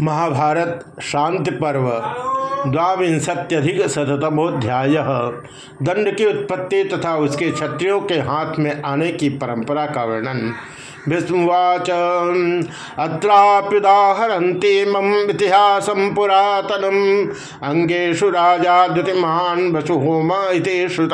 महाभारत शांति पर्व द्वांशत्यधिक शतमोध्याय दंड की उत्पत्ति तथा उसके क्षत्रियों के हाथ में आने की परंपरा का वर्णन। भीष्मवाच अत्राप्युदाहरती मम इतिहास पुरातनम। अंगेशु राजा द्युतिमान वसुहोम इति श्रुत।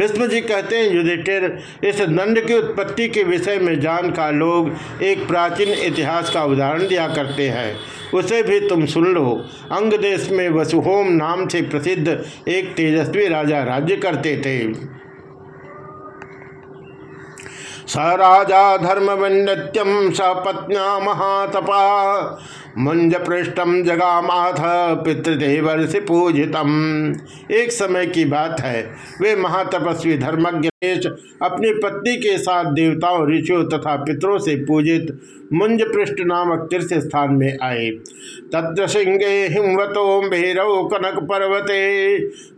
भीष्म जी कहते हैं, युधिष्ठिर, इस दंड की उत्पत्ति के विषय में जानकार लोग एक प्राचीन इतिहास का उदाहरण दिया करते हैं। उसे भी तुम सुन लो। अंग देश में वसुहोम नाम से प्रसिद्ध एक तेजस्वी राजा राज्य करते थे। स राजा धर्म स पत्न्या महातपा। मुंज पृष्ठम जगामाथ, पितृदेवर्षि पूजितम। एक समय की बात है, वे महातपस्वी धर्मज्ञ अपनी पत्नी के साथ देवताओं, ऋषियों तथा पितरों से पूजित मुंज पृष्ठ नामक तीर्थ स्थान में आए। तत्र सिंगे हिमवतो भैरव कनक पर्वते,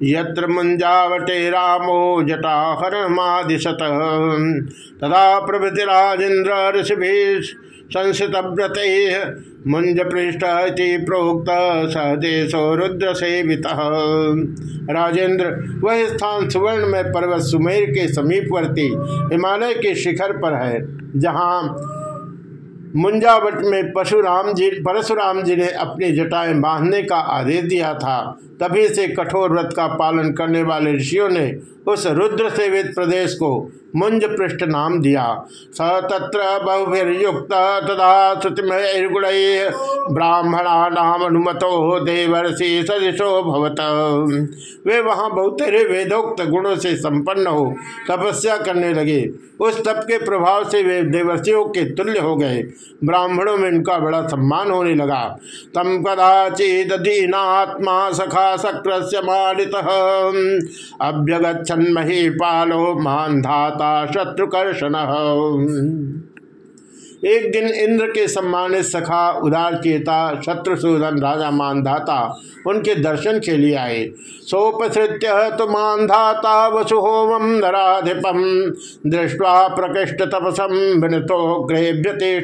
यत्र मुंजावटे रामो जटाहरमादिशत तदा प्रभृति राजेन्द्र संसित संसितव्रत मुंज पृष्ठ प्रोक्त सहदेशो रुद्र सेवित राजेंद्र, वह स्थान सुवर्ण में पर्वत सुमेर के समीपवर्ती हिमालय के शिखर पर है, जहाँ मुंजावट में परशुराम जी परशुराम जी ने अपनी जटाएँ बांधने का आदेश दिया था। तभी से कठोर व्रत का पालन करने वाले ऋषियों ने उस रुद्र सेवित प्रदेश को मुंज पृष्ठ नाम दिया। स तत्र बहुभिर्युक्त तदा श्रुतिमयुण ब्राह्मणा नाम अनुमतो देवर्षि सदिशो भवत। वे वहाँ बहुतेरे वेदोक्त गुणों से संपन्न हो, तपस्या करने लगे। उस तप के प्रभाव से वे देवर्षियों के तुल्य हो गए। ब्राह्मणों में उनका बड़ा सम्मान होने लगा। तम कदाचित दीनात्मा सखा शक्र मारित अभ्यगछन महीपालो मान धाता शत्रुकर्षण। एक दिन इंद्र के सम्मानित सखा उदार चेता शत्रुसूदन राजा मानधाता उनके दर्शन के लिए आए। सोपसृत्य तो मानधाता वसुहोम नराधिपम दृष्टवा प्रकृष्ट तपसम विनतो गृहभ्य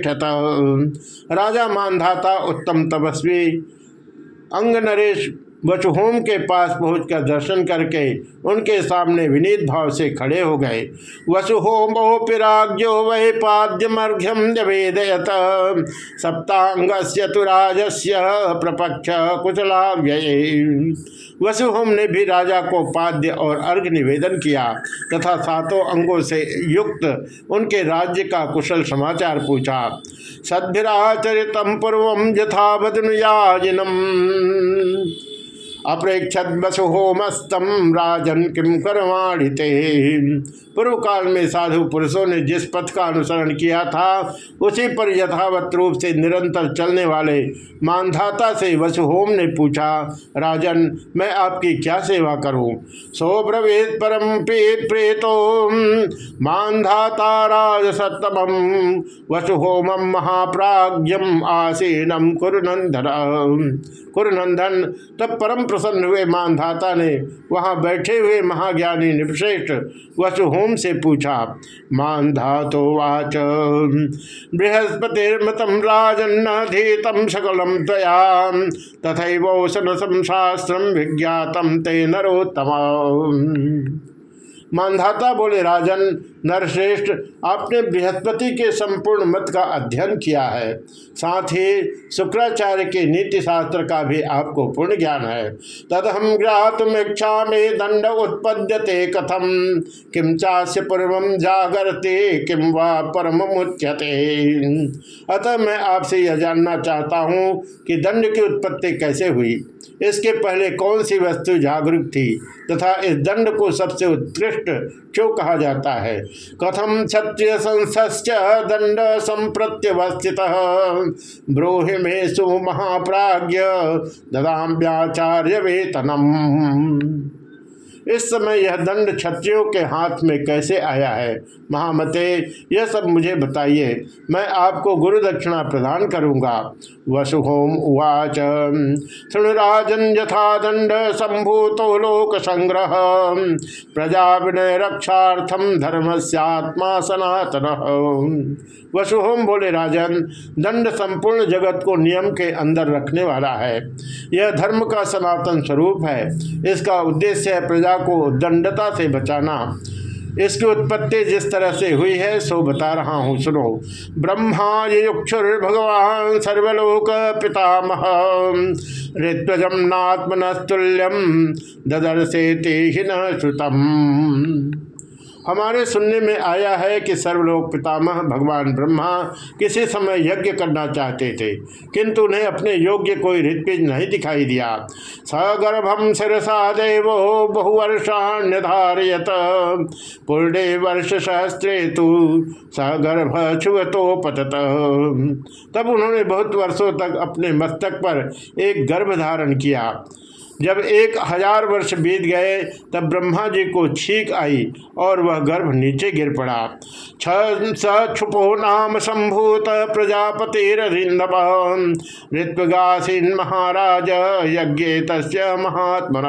राजा मानधाता उत्तम तपस्वी अंग नरेश वचुहोम के पास पहुंचकर दर्शन करके उनके सामने विनीत भाव से खड़े हो गए। वसुहोमोपिराज्यो वह पाद्यमर्घ्यम निवेदयत। सप्तांग तुराजस्य प्रपक्ष कुशला व्यय वसुहोम ने भी राजा को पाद्य और अर्घ निवेदन किया तथा सातों अंगों से युक्त उनके राज्य का कुशल समाचार पूछा। सद्भिराचरितम पूर्व यथावदनुयाजिनम अप्रेक्षत वसुहोमस्तम राजन किम करवाणी पूर्व काल में साधु पुरुषों ने जिस पथ का अनुसरण किया था, उसी पर यथावत रूप से निरंतर चलने वाले मानधाता से वसुहोम ने पूछा, राजन, मैं आपकी क्या सेवा करूँ? सोब्रवेद परम प्रेतो मानधाता राज सत्तम वसुहोम महाप्राज्यम आसीनम कुरुनंदन कुरुनंदन तब परम प्रसन्न हुए, मानधाता ने वहाँ बैठे हुए महाज्ञानी निपश्रेष्ठ वसुहोम से पूछा, मानधातो वाच। बृहस्पतिर्मतम राजन्नधीतम सकलम तया तथैवोषण शास्त्र विज्ञातम ते नरोत्तम। मानधाता बोले, राजन नरश्रेष्ठ आपने बृहस्पति के संपूर्ण मत का अध्ययन किया है। साथ ही शुक्राचार्य के नीति शास्त्र का भी आपको पूर्ण ज्ञान है। तद हम ज्ञातुम इच्छा में दंड उत्पद्यते कथम। किम चास्य पूर्व जागरते किम व परम मुच्यते। अतः मैं आपसे यह जानना चाहता हूँ कि दंड की उत्पत्ति कैसे हुई। इसके पहले कौन सी वस्तु जागरूक थी तथा इस दंड को सबसे उत्कृष्ट क्यों कहा जाता है? कथम क्षत्रिय संस्थ दंड संप्रत्यवस्थित ब्रोहि मे सु महाप्राज्य ददाम्याचार्य वेतनम इस समय यह दंड क्षत्रियों के हाथ में कैसे आया है? महामते, यह सब मुझे बताइए। मैं आपको गुरु दक्षिणा प्रदान करूँगा। वसुहोम उवाच। शृणुराजन यथा दंड संभूतो लोक संग्रह प्रजा विनय रक्षार्थम धर्म सनातन। वसुहोम बोले, राजन, दंड संपूर्ण जगत को नियम के अंदर रखने वाला है। यह धर्म का सनातन स्वरूप है। इसका उद्देश्य है प्रजा को दंडता से बचाना। इसकी उत्पत्ति जिस तरह से हुई है, सो बता रहा हूँ, सुनो। ब्रह्मा युक्षुर भगवान सर्वलोक पितामह। ऋत्वजम नात्मनस्तुल्यम ददर्शे ते श्रुतम। हमारे सुनने में आया है कि सर्वलोक पितामह भगवान ब्रह्मा किसी समय यज्ञ करना चाहते थे, किंतु उन्हें अपने योग्य कोई ऋत्विज नहीं दिखाई दिया। सगर्भम शिरसा देवो बहुवर्षाण्य धारियत पूर्णे वर्ष सहस्त्रे तो सगर्भ छुवतो पतत तब उन्होंने बहुत वर्षों तक अपने मस्तक पर एक गर्भ धारण किया। जब एक हज़ार वर्ष बीत गए, तब ब्रह्मा जी को छीक आई और वह गर्भ नीचे गिर पड़ा। छुपो नाम संभूत प्रजापति ऋत्वगासीन महाराज यज्ञ तस्य महात्म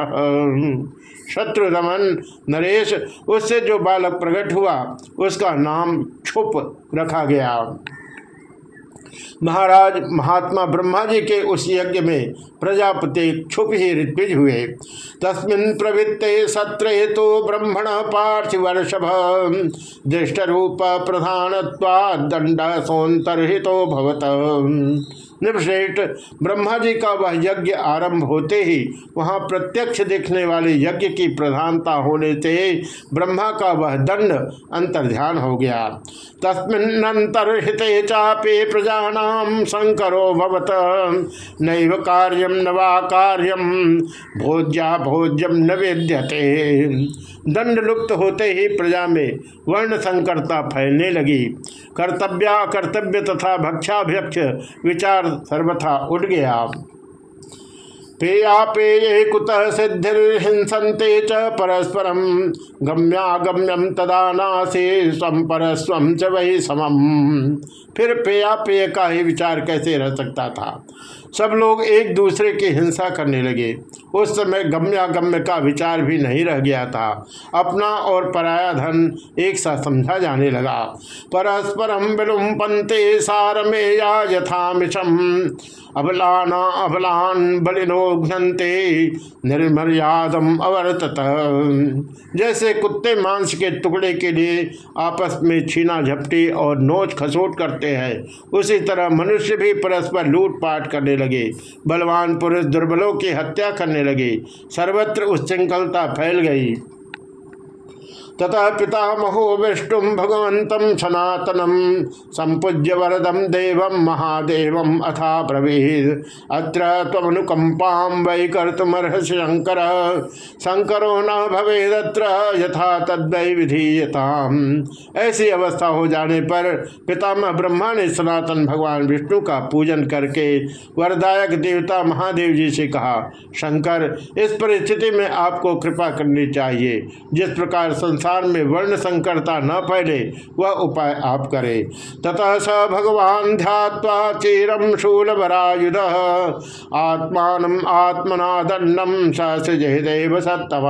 शत्रु दमन नरेश, उससे जो बालक प्रकट हुआ, उसका नाम छुप रखा गया। महाराज महात्मा ब्रह्मा जी के उस यज्ञ में प्रजापति क्षुप ही ऋत्विज हुए। तस्मिन प्रवृत्ते सत्रे तो ब्रह्मण पार्थिवर्षभ। दृष्ट रूप प्रधान दंड सौंतरहितो भवत निवश्रेष्ठ ब्रह्मा जी का वह यज्ञ आरंभ होते ही वहाँ प्रत्यक्ष देखने वाले यज्ञ की प्रधानता होने से ब्रह्मा का वह दंड अंतर्ध्यान हो गया। तस्मिन्नंतर हिते चापे प्रजानाम शंकरो भवत, नैव कार्यम न वा कार्यम भोज्या भोज्यम न वेद्यते। दंड लुप्त होते ही प्रजा में वर्ण संकरता फैलने लगी। कर्तव्या, कर्तव्य तथा भक्षाभ्यक्ष विचार सर्वथा उठ गया। पेया पेये कुत सिद्धिर्हिंसते च परस्परम गम्यागम्यम तदा नासे स्वम च वही समम। फिर पेया पेय का ही विचार कैसे रह सकता था? सब लोग एक दूसरे की हिंसा करने लगे। उस समय गम्यागम्य का विचार भी नहीं रह गया था। अपना और पराया धन एक साथ समझा जाने लगा। परस्परम विलुम्पन्ते सारमेया यथामिशम। अबलाना अबलान बलिनो घनते निर्मर्यादम अवर्तत। जैसे कुत्ते मांस के टुकड़े के लिए आपस में छीना झपटी और नोच खसोट करते हैं, उसी तरह मनुष्य भी परस्पर लूटपाट करने लगे। बलवान पुरुष दुर्बलों की हत्या करने लगे। सर्वत्र उच्चृंखलता फैल गई। तथा पितामहो विष्णु भगवत सनातनम संपूज्य वरदम देव महादेव अथा ब्रवीद अत्र तमनुकंपा वै कर्तमर्हस शंकर शंकरो न भवेदत्र, यथा तद्वै विधीयता ऐसी अवस्था हो जाने पर पितामह ब्रह्मा ने सनातन भगवान विष्णु का पूजन करके वरदायक देवता महादेव जी से कहा, शंकर, इस परिस्थिति में आपको कृपा करनी चाहिए। जिस प्रकार संसार संसार में वर्ण संकरता न फैले, वह उपाय आप करें। ततः स भगवान चीरम शूलभरायुध, आत्मान आत्मना दंडम सहदेव सत्तव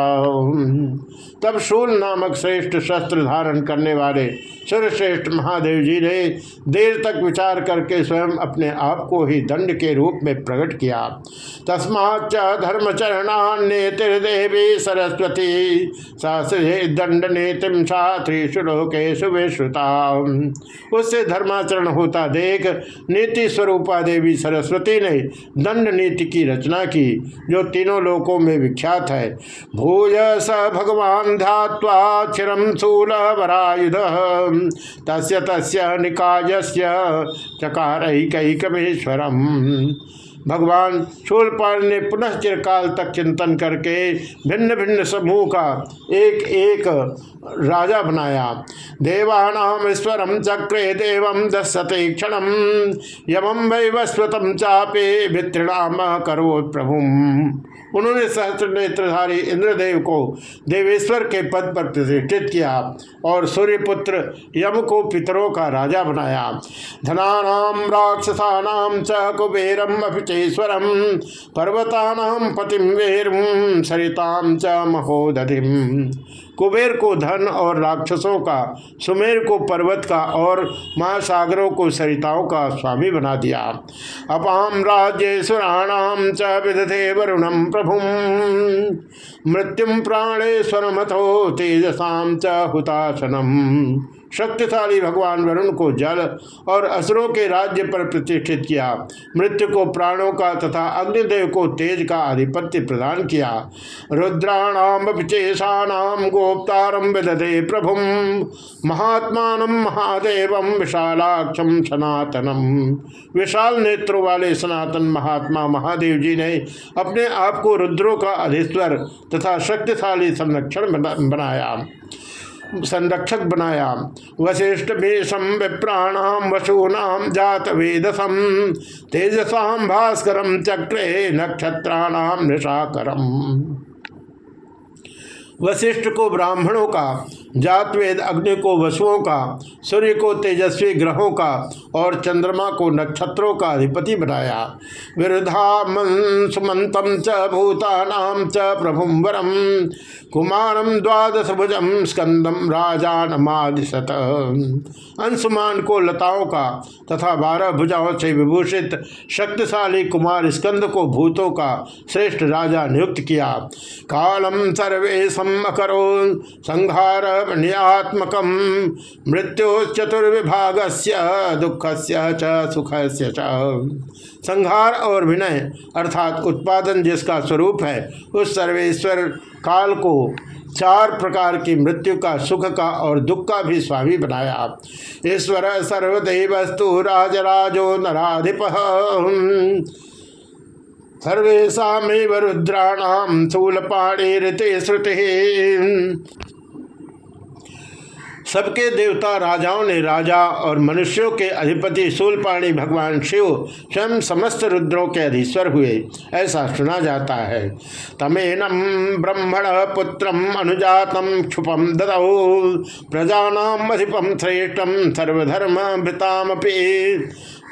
तब शूल नामक श्रेष्ठ शस्त्र धारण करने वाले सर्वश्रेष्ठ महादेव जी ने देर तक विचार करके स्वयं अपने आप को ही दंड के रूप में प्रकट किया। तस्माच धर्मचरणान्यतिर्देवी सरस्वती सहस्रे दंड नेतिम छात्रीषु लोकेशु उससे धर्माचरण होता देख नीति स्वरूपा देवी सरस्वती ने दंड नीति की रचना की, जो तीनों लोकों में विख्यात है। भूय स भगवान ध्यात्वा चिरम शूल वरायुध तस्य तस्य निकाय चकार कमेश्वरम भगवान शूलपाल ने पुनः चिरकाल तक चिंतन करके भिन्न भिन्न समूह का एक एक राजा बनाया। देवानाम ईश्वरम चक्रे देव दसते क्षण यमं वैवस्वतम चापे भितृणाम करो प्रभु उन्होंने सहस्त्र नेत्रधारी इंद्रदेव को देवेश्वर के पद पर प्रतिष्ठित किया और सूर्यपुत्र यम को पितरों का राजा बनाया। धनानाम राक्षसानाम च कुबेरम अभिचेश्वरम, पर्वतानाम पतिम वेरम सरिताम च महोदधिम कुबेर को धन और राक्षसों का, सुमेर को पर्वत का और महासागरों को सरिताओं का स्वामी बना दिया। अपाम राज्येश्वराणाम च विदधे वरुणम प्रभु। मृत्युम प्राणेश्वर मथो तेजसाम च हुताशनम शक्तिशाली भगवान वरुण को जल और असुरों के राज्य पर प्रतिष्ठित किया, मृत्यु को प्राणों का तथा अग्निदेव को तेज का आधिपत्य प्रदान किया। रुद्राणाम विचेषाणाम गोप्तारम विदधे प्रभु महात्मा महादेव विशालाक्षम सनातनम विशाल नेत्रों वाले सनातन महात्मा महादेव जी ने अपने आप को रुद्रों का अधीश्वर तथा शक्तिशाली संरक्षण बनाया। संरक्षक बनाया। वशिष्ठ भेषम विप्राणाम वसूनाम जात वेदसम तेजसाम भास्करम चक्रे नक्षत्राणाम निशाकरम। वशिष्ठ को ब्राह्मणों का, जातवेद अग्नि को वसुओं का, सूर्य को तेजस्वी ग्रहों का और चंद्रमा को नक्षत्रों का अधिपति बनाया। विरुधा सुमंतम च भूतानाम च प्रभुम वरम कुमारम द्वादश भुजम स्कंदम राजानमादिशत। अंशुमान को लताओं का तथा बारह भुजाओं से विभूषित शक्तिशाली कुमार स्कंद को भूतों का श्रेष्ठ राजा नियुक्त किया। कालम सर्वेशम अकरो संहार नियात्मक मृत्यु चतुर्विभाग से दुख से सुख से संहार और विनय, अर्थात उत्पादन जिसका स्वरूप है, उस सर्वेश्वर काल को चार प्रकार की मृत्यु का, सुख का और दुख का भी स्वामी बनाया। ईश्वर सर्वदेवस्तु राजराजो नाधिप सर्वेशा रुद्राणाम शूलपाणी ऋते श्रुति। सबके देवता राजाओं ने राजा और मनुष्यों के अधिपति शूलपाणी भगवान शिव स्वयं समस्त रुद्रों के अधीश्वर हुए, ऐसा सुना जाता है। तमेनम ब्रह्मण पुत्रम अनुजातम क्षुपम ददौ, प्रजानाम अधिपम श्रेष्ठम सर्वधर्म भृताम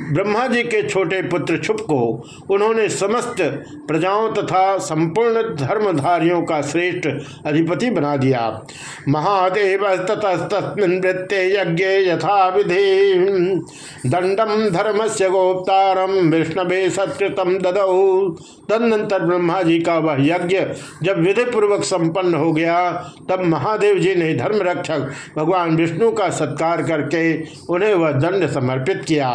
ब्रह्मा जी के छोटे पुत्र छुप को उन्होंने समस्त प्रजाओं तथा संपूर्ण धर्मधारियों का श्रेष्ठ अधिपति बना दिया। महादेव ततस्तस्मिन वृत्ते यज्ञ यथा विधि दंडम धर्म से गोप्तारम विष्णवे सत्कृतम ददौ। तदनंतर ब्रह्मा जी का वह यज्ञ जब विधि पूर्वक संपन्न हो गया, तब महादेव जी ने धर्म रक्षक भगवान विष्णु का सत्कार करके उन्हें वह दंड समर्पित किया।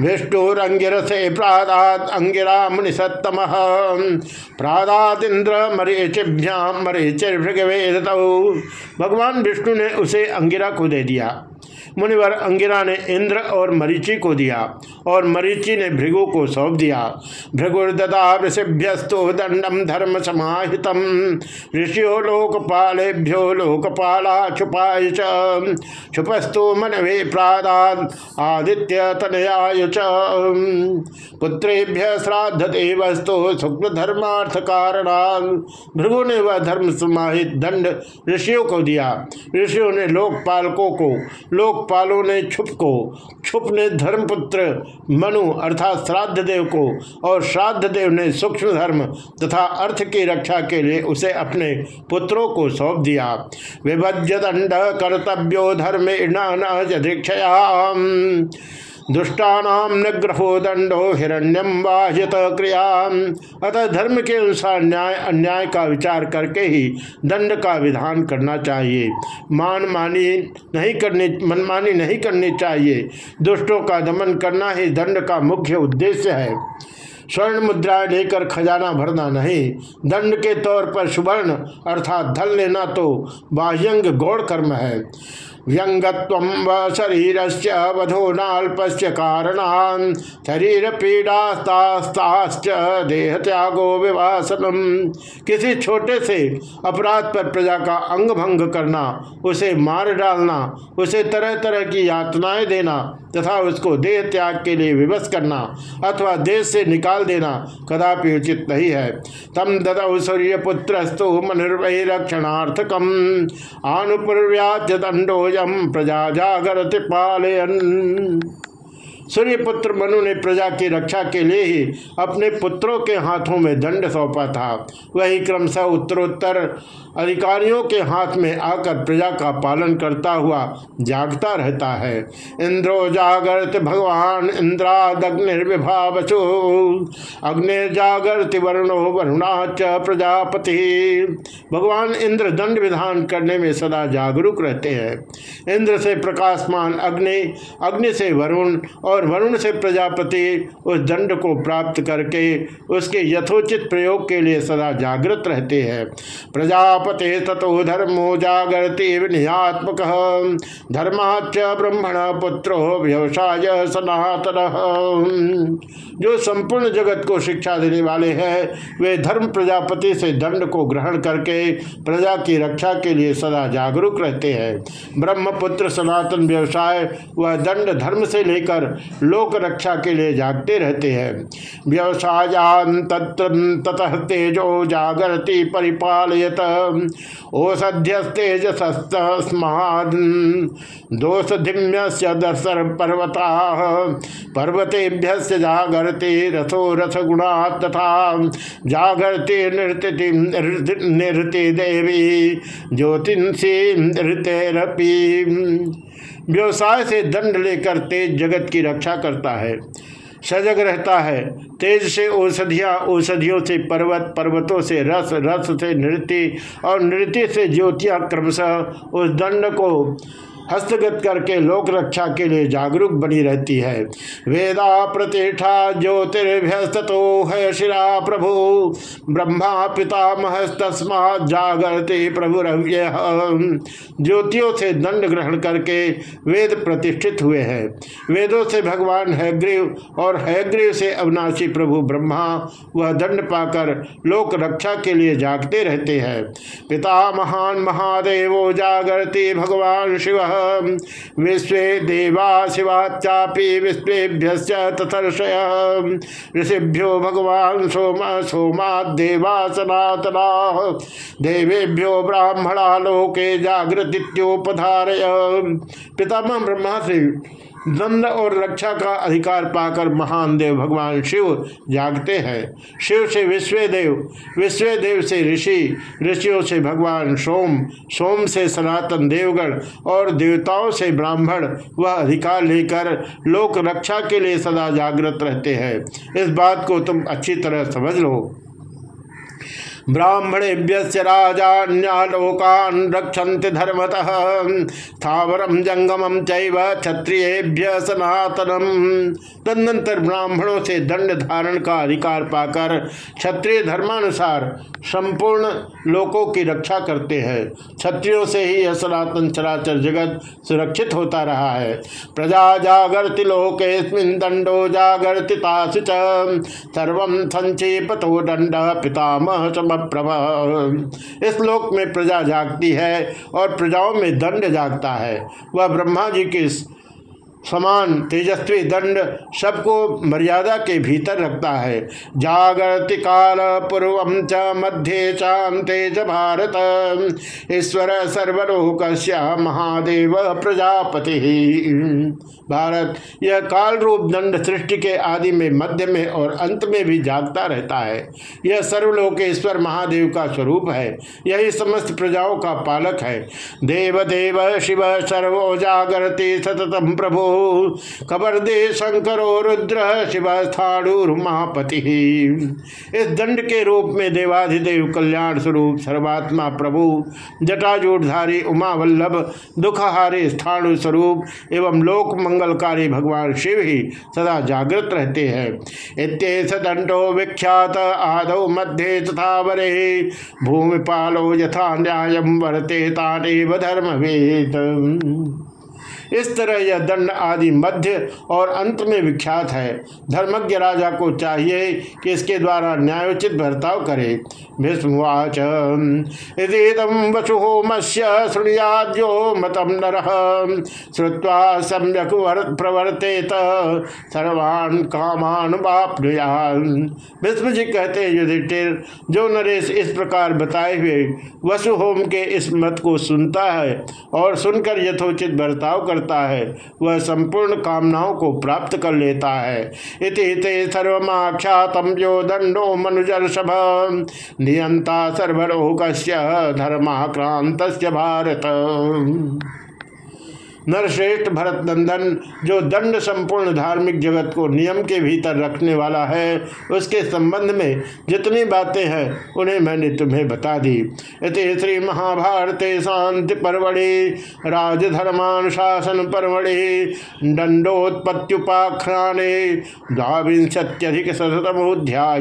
विष्णुरंगिरसे प्रादात अंगिरा मुनिषत्तम प्रादात इंद्र मरीचिभ्याम मरीचिर्भृगवेद भगवान विष्णु ने उसे अंगिरा को दे दिया। मुनिवर अंगिरा ने इंद्र और मरीचि को दिया और मरीचि ने भृगु को सौंप दिया। भृगुर्दता ऋषिभ्यस्तो दंडम धर्म समाहितम ऋषियो लोकपालेभ्यो लोकपाला छुपाय छुपस्तु मनवे प्रादान आदित्य तनयाय पुत्रेभ्य श्राद्ध देवस्तो शुक्ल धर्मार्थ कारणान भृगु ने वह धर्म समाहित दंड ऋषियों को दिया। ऋषियों ने लोकपालकों को लोकपालों ने छुप को छुप ने धर्मपुत्र मनु अर्थात श्राद्ध देव को और श्राद्ध देव ने सूक्ष्म धर्म तथा अर्थ की रक्षा के लिए उसे अपने पुत्रों को सौंप दिया। विभज्य दंड कर्तव्यो धर्म दीक्षया दुष्टानाम निग्रहो दंडो हिरण्यम बाह्यत क्रिया अतः धर्म के अनुसार न्याय, अन्याय का विचार करके ही दंड का विधान करना चाहिए। मान मानी नहीं करनी मनमानी नहीं करनी चाहिए। दुष्टों का दमन करना ही दंड का मुख्य उद्देश्य है। स्वर्ण मुद्राएँ लेकर खजाना भरना नहीं। दंड के तौर पर सुवर्ण, अर्थात धन लेना तो बाह्यंग गौड़ कर्म है। व्यंगत्व व शरीर से वधोनाल्पस्य कारणान शरीर पीड़ास्ताश्च देह त्यागो विवासनम। किसी छोटे से अपराध पर प्रजा का अंग भंग करना, उसे मार डालना, उसे तरह तरह की यातनाएँ देना तथा उसको देह त्याग के लिए विवश करना अथवा देश से निकाल देना कदापि उचित नहीं है। तम ददौ पुत्र रक्षणार्थकम आनुपूर्व्याच दंडोजम प्रजा जागरति पालयन। सूर्यपुत्र मनु ने प्रजा की रक्षा के लिए ही अपने पुत्रों के हाथों में दंड सौंपा था। वही क्रमशः उत्तरोत्तर अधिकारियों के हाथ में आकर प्रजा का पालन करता हुआ जागता रहता है। इंद्रो जागृत भगवान इंद्रादग्निर्विभावचो अग्निर्जागृति वरुणो वरुणाच प्रजापति। भगवान इंद्र दंड विधान करने में सदा जागरूक रहते हैं। इंद्र से प्रकाशमान अग्नि अग्नि से वरुण और वरुण से प्रजापति उस दंड को प्राप्त करके उसके यथोचित प्रयोग के लिए सदा जागृत रहते हैं। प्रजा प्रजापते ततो धर्मो जागरती विनियात्मक। धर्माच ब्रह्मण पुत्रो व्यवसाय सनातन। जो संपूर्ण जगत को शिक्षा देने वाले हैं, वे धर्म प्रजापति से दंड को ग्रहण करके प्रजा की रक्षा के लिए सदा जागरूक रहते हैं। ब्रह्मपुत्र सनातन व्यवसाय, वह दंड धर्म से लेकर लोक रक्षा के लिए जागते रहते हैं। व्यवसायान ततः तेजो जागरती परिपालयत। ओषध्यस्तेजसस्तस्माद् दोषधिम्य दर्शन पर्वता। पर्वतेभ्य जागरते रथो रथ गुणा तथा जागृति नृत्य नृत्य देवी ज्योतिषी नृत्यरपी। व्यवसाय से दंड लेकर तेज जगत की रक्षा करता है। सजग रहता है। तेज से औषधियाँ, औषधियों से पर्वत, पर्वतों से रस रस से नृत्य और नृत्य से ज्योतियाँ क्रमशः उस दंड को हस्तगत करके लोक रक्षा के लिए जागरूक बनी रहती है। वेदा प्रतिष्ठा ज्योतिर्भ्यस्तो है शिरा प्रभु। ब्रह्मा पिता तस्मा जागृति प्रभु ज्योतियों से दंड ग्रहण करके वेद प्रतिष्ठित हुए हैं। वेदों से भगवान हैग्रीव और हैग्रीव से अविनाशी प्रभु ब्रह्मा वह दंड पाकर लोक रक्षा के लिए जागते रहते हैं। पिता महान महादेवो जागृति भगवान शिव। विश्व देवा शिवाचा विश्वभ्य तथर्षय ऋषिभ्यो भगवान सोम सोमा देवा सनातना देवेभ्यो ब्राह्मणा लोके जागृतिथ्योपधारय पितामह ब्रह्मा से दंड और रक्षा का अधिकार पाकर महान देव भगवान शिव जागते हैं। शिव से विश्व देव विश्व देव से ऋषि, ऋषियों से भगवान सोम सोम से सनातन देवगण और देवताओं से ब्राह्मण वह अधिकार लेकर लोक रक्षा के लिए सदा जागृत रहते हैं। इस बात को तुम अच्छी तरह समझ लो। ब्राह्मणेभ्य राजान्यालोकान् रक्षन्ति धर्मतः। स्थावरम जंगमम चैव सनातनम तदनंतर ब्राह्मणों से दंड धारण का अधिकार पाकर क्षत्रिय धर्मानुसार संपूर्ण लोकों की रक्षा करते हैं। क्षत्रियों से ही यह सनातन चराचर जगत सुरक्षित होता रहा है। प्रजा जागृति लोकेस्मिन दंडो जागृति सर्व संक्षेपतो दंड पितामह प्रभ इस लोक में प्रजा जागती है और प्रजाओं में दंड जागता है। वह ब्रह्मा जी की समान, तेजस्वी, दंड सबको मर्यादा के भीतर रखता है। जागृति काल पूर्व च मध्य चांते च भारत। ईश्वर सर्वलोक महादेव प्रजापति। भारत, यह काल रूप दंड सृष्टि के आदि में, मध्य में और अंत में भी जागता रहता है। यह सर्वलोकेश्वर महादेव का स्वरूप है। यही समस्त प्रजाओं का पालक है। देव देव शिव सर्वो जागृति सततम प्रभो। कबरदे शंकरो रुद्र शिव स्थाणुर्मापति इस दंड के रूप में देवाधिदेव कल्याण स्वरूप सर्वात्मा प्रभु, जटाजूटधारी उमा वल्लभ दुखहारे स्थाणु स्वरूप एवं लोक मंगलकारी भगवान शिव ही सदा जागृत रहते हैं। इत्येष दंडो विख्यात आदौ मध्य तथा वरे। भूमिपालो यथा न्याय वर्ते तानेव धर्मवेद। इस तरह यह दंड आदि मध्य और अंत में विख्यात है। धर्मज्ञ राजा को चाहिए कि इसके द्वारा न्यायोचित बर्ताव करे। भीष्मवाच मतम नर। श्रुवा सम्यक प्रवर्तेत। सर्वान कामान भीष्म जी कहते हैं, युधिष्ठिर, जो नरेश इस प्रकार बताए हुए वसुहोम के इस मत को सुनता है और सुनकर यथोचित बर्ताव कर करता है, वह संपूर्ण कामनाओं को प्राप्त कर लेता है। इति ते सर्वख्यातम जो दंडो मनुजर्षभ। नियंता सर्वरोग धर्माक्रांत भारत। नरश्रेष्ठ भरत नंदन, जो दंड संपूर्ण धार्मिक जगत को नियम के भीतर रखने वाला है, उसके संबंध में जितनी बातें हैं, उन्हें मैंने तुम्हें बता दी। इति श्री महाभारत शांति परवड़े राजधर्मानुशासन परवड़े, दंडोत्पत्त्युपाख्याने द्वांशत्यधिक शतमोध्याय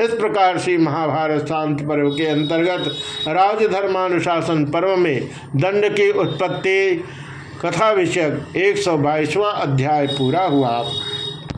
इस प्रकार श्री महाभारत शांति पर्व के अंतर्गत राजधर्मानुशासन पर्व में दंड की उत्पत्ति कथा विषयक एक सौ अध्याय पूरा हुआ।